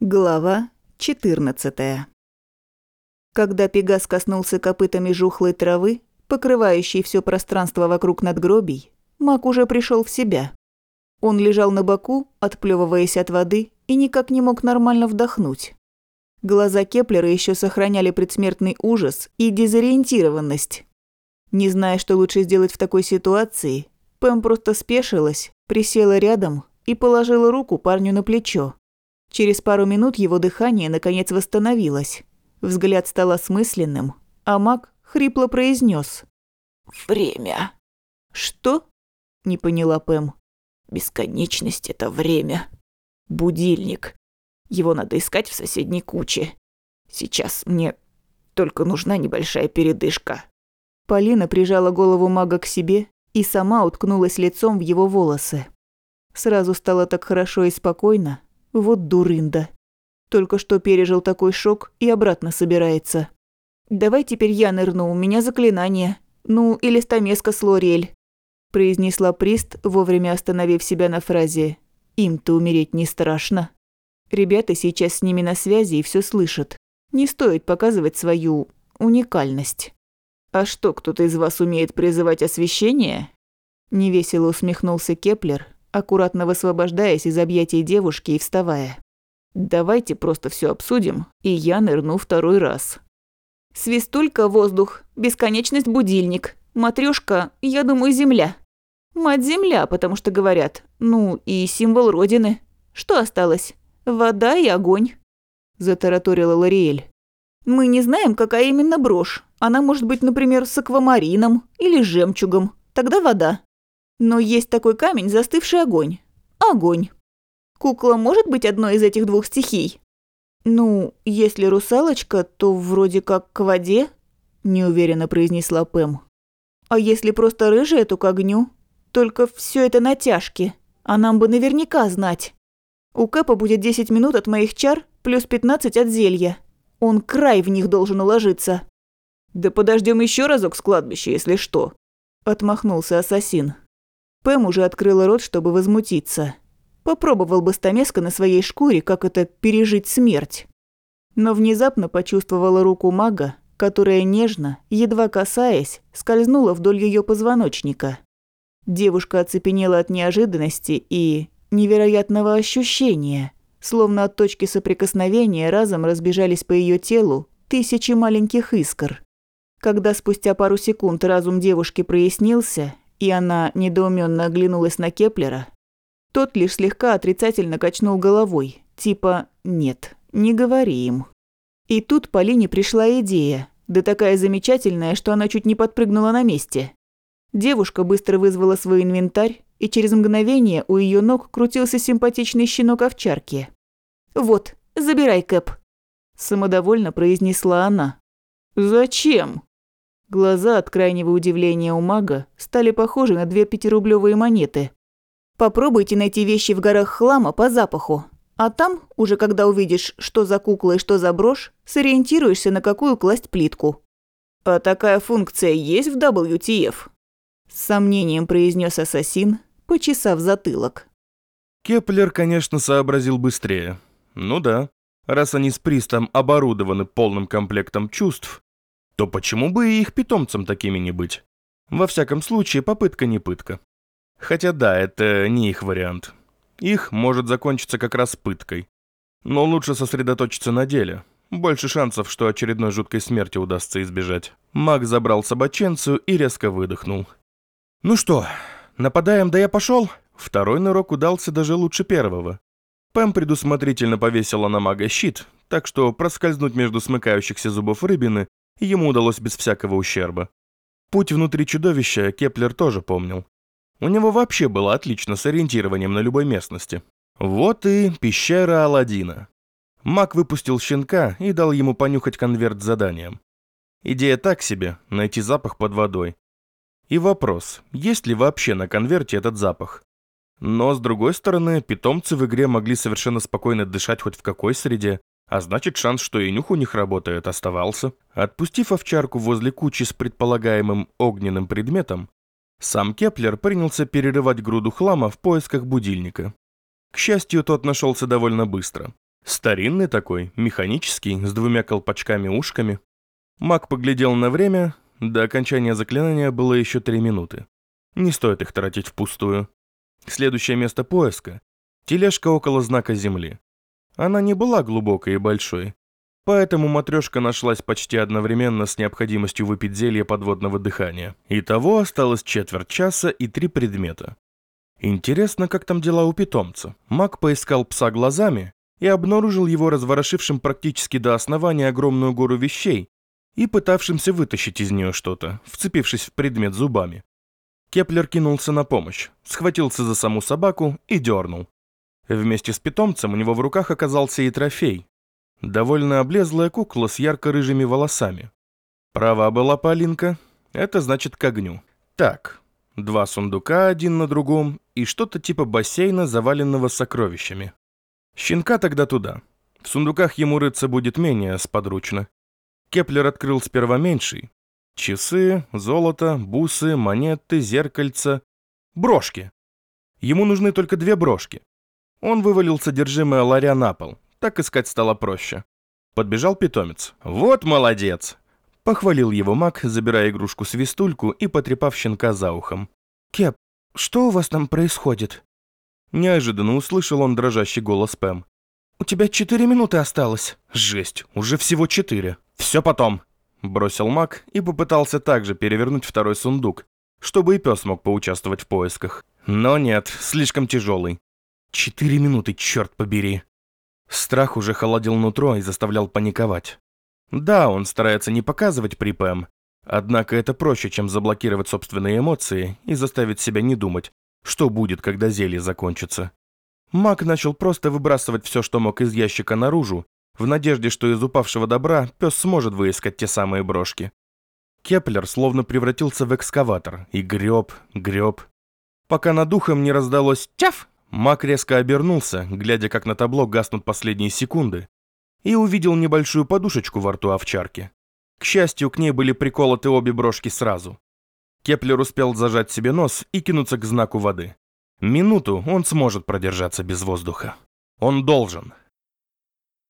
Глава 14 Когда Пегас коснулся копытами жухлой травы, покрывающей все пространство вокруг надгробий, маг уже пришел в себя. Он лежал на боку, отплевываясь от воды, и никак не мог нормально вдохнуть. Глаза Кеплера еще сохраняли предсмертный ужас и дезориентированность. Не зная, что лучше сделать в такой ситуации, Пэм просто спешилась, присела рядом и положила руку парню на плечо. Через пару минут его дыхание наконец восстановилось. Взгляд стал осмысленным, а маг хрипло произнес: «Время». «Что?» – не поняла Пэм. «Бесконечность – это время. Будильник. Его надо искать в соседней куче. Сейчас мне только нужна небольшая передышка». Полина прижала голову мага к себе и сама уткнулась лицом в его волосы. Сразу стало так хорошо и спокойно, вот дурында. Только что пережил такой шок и обратно собирается. «Давай теперь я нырну, у меня заклинание. Ну, или стамеска с Лориэль», – произнесла Прист, вовремя остановив себя на фразе «Им-то умереть не страшно». Ребята сейчас с ними на связи и все слышат. Не стоит показывать свою уникальность. «А что, кто-то из вас умеет призывать освещение?» Невесело усмехнулся Кеплер, аккуратно высвобождаясь из объятий девушки и вставая. «Давайте просто все обсудим, и я нырну второй раз». «Свистулька – воздух, бесконечность – будильник, матрешка, я думаю, земля. Мать-земля, потому что говорят, ну и символ Родины. Что осталось? Вода и огонь», – затараторила Лориэль. «Мы не знаем, какая именно брошь. Она может быть, например, с аквамарином или жемчугом. Тогда вода. Но есть такой камень, застывший огонь. Огонь. Кукла может быть одной из этих двух стихий? Ну, если русалочка, то вроде как к воде, неуверенно произнесла Пэм. А если просто рыжая, то к огню. Только все это натяжки, а нам бы наверняка знать. У Кэпа будет 10 минут от моих чар плюс 15 от зелья. Он край в них должен уложиться. Да подождем еще разок с кладбища, если что. Отмахнулся ассасин. Пэм уже открыла рот, чтобы возмутиться. Попробовал бы Стамеска на своей шкуре, как это пережить смерть. Но внезапно почувствовала руку мага, которая нежно, едва касаясь, скользнула вдоль ее позвоночника. Девушка оцепенела от неожиданности и невероятного ощущения, словно от точки соприкосновения разом разбежались по ее телу тысячи маленьких искр. Когда спустя пару секунд разум девушки прояснился, и она недоуменно оглянулась на Кеплера, тот лишь слегка отрицательно качнул головой, типа «нет, не говори им». И тут Полине пришла идея, да такая замечательная, что она чуть не подпрыгнула на месте. Девушка быстро вызвала свой инвентарь, и через мгновение у ее ног крутился симпатичный щенок овчарки. «Вот, забирай, Кэп», – самодовольно произнесла она. «Зачем?» Глаза от крайнего удивления у мага стали похожи на две пятирублевые монеты. Попробуйте найти вещи в горах хлама по запаху. А там, уже когда увидишь, что за кукла и что за брошь, сориентируешься, на какую класть плитку. «А такая функция есть в WTF?» С сомнением произнес ассасин, почесав затылок. Кеплер, конечно, сообразил быстрее. Ну да, раз они с Пристом оборудованы полным комплектом чувств, то почему бы и их питомцам такими не быть? Во всяком случае, попытка не пытка. Хотя да, это не их вариант. Их может закончиться как раз пыткой. Но лучше сосредоточиться на деле. Больше шансов, что очередной жуткой смерти удастся избежать. Маг забрал собаченцию и резко выдохнул. «Ну что, нападаем, да я пошел?» Второй нырок удался даже лучше первого. Пэм предусмотрительно повесила на мага щит, так что проскользнуть между смыкающихся зубов рыбины ему удалось без всякого ущерба. Путь внутри чудовища Кеплер тоже помнил. У него вообще было отлично с ориентированием на любой местности. Вот и пещера Аладдина. Маг выпустил щенка и дал ему понюхать конверт с заданием. Идея так себе, найти запах под водой. И вопрос, есть ли вообще на конверте этот запах? Но, с другой стороны, питомцы в игре могли совершенно спокойно дышать хоть в какой среде, а значит, шанс, что и нюх у них работает, оставался. Отпустив овчарку возле кучи с предполагаемым огненным предметом, сам Кеплер принялся перерывать груду хлама в поисках будильника. К счастью, тот нашелся довольно быстро. Старинный такой, механический, с двумя колпачками-ушками. Маг поглядел на время, до окончания заклинания было еще три минуты. Не стоит их тратить впустую. Следующее место поиска – тележка около знака Земли. Она не была глубокой и большой, поэтому матрешка нашлась почти одновременно с необходимостью выпить зелье подводного дыхания. Итого осталось четверть часа и три предмета. Интересно, как там дела у питомца. Маг поискал пса глазами и обнаружил его разворошившим практически до основания огромную гору вещей и пытавшимся вытащить из нее что-то, вцепившись в предмет зубами. Кеплер кинулся на помощь, схватился за саму собаку и дернул. Вместе с питомцем у него в руках оказался и трофей. Довольно облезлая кукла с ярко-рыжими волосами. Права была Полинка, это значит к огню. Так, два сундука один на другом и что-то типа бассейна, заваленного сокровищами. Щенка тогда туда. В сундуках ему рыться будет менее сподручно. Кеплер открыл сперва меньший. Часы, золото, бусы, монеты, зеркальца, брошки. Ему нужны только две брошки. Он вывалил содержимое ларя на пол. Так искать стало проще. Подбежал питомец. «Вот молодец!» Похвалил его маг, забирая игрушку-свистульку и потрепав щенка за ухом. «Кеп, что у вас там происходит?» Неожиданно услышал он дрожащий голос Пэм. «У тебя четыре минуты осталось». «Жесть, уже всего четыре. Все потом!» Бросил маг и попытался также перевернуть второй сундук, чтобы и пес мог поучаствовать в поисках. Но нет, слишком тяжелый. Четыре минуты, черт побери. Страх уже холодил нутро и заставлял паниковать. Да, он старается не показывать при Пэм, однако это проще, чем заблокировать собственные эмоции и заставить себя не думать, что будет, когда зелье закончится. Маг начал просто выбрасывать все, что мог из ящика наружу, в надежде, что из упавшего добра пес сможет выискать те самые брошки. Кеплер словно превратился в экскаватор и греб, греб. Пока над ухом не раздалось «Тяф!», Маг резко обернулся, глядя, как на табло гаснут последние секунды, и увидел небольшую подушечку во рту овчарки. К счастью, к ней были приколоты обе брошки сразу. Кеплер успел зажать себе нос и кинуться к знаку воды. Минуту он сможет продержаться без воздуха. Он должен.